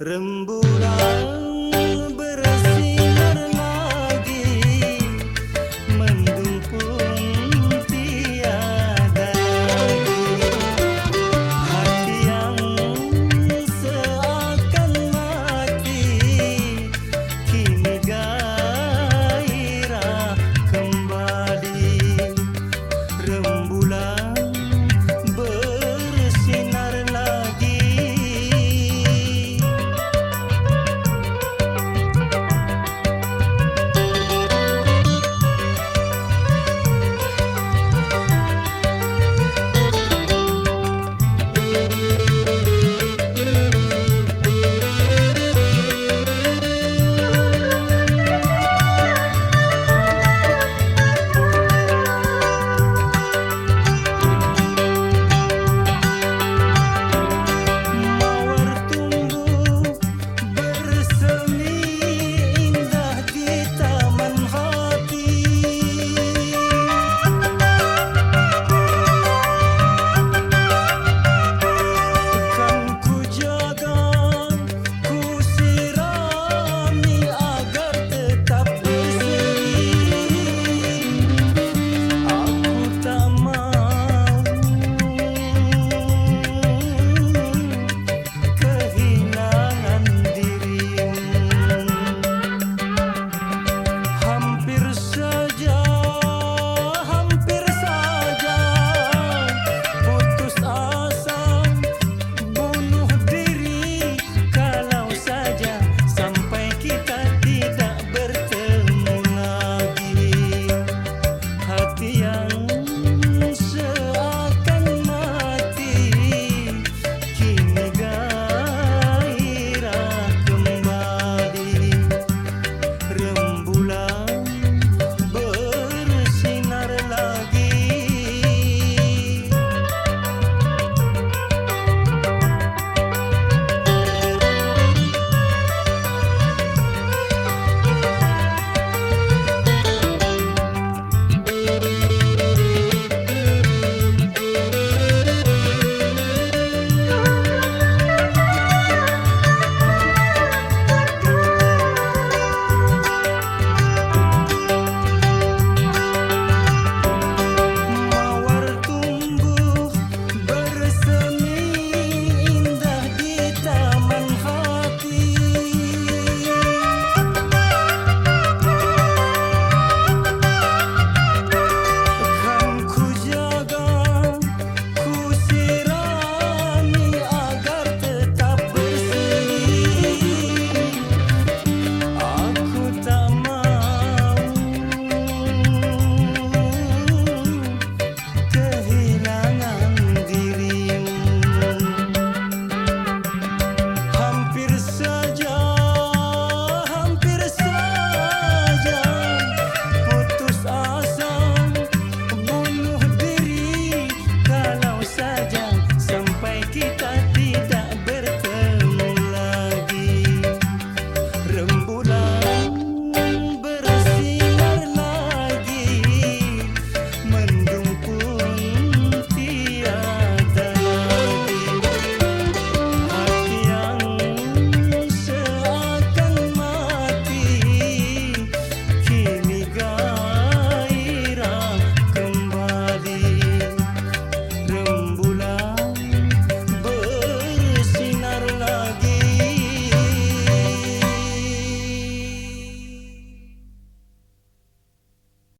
rembulan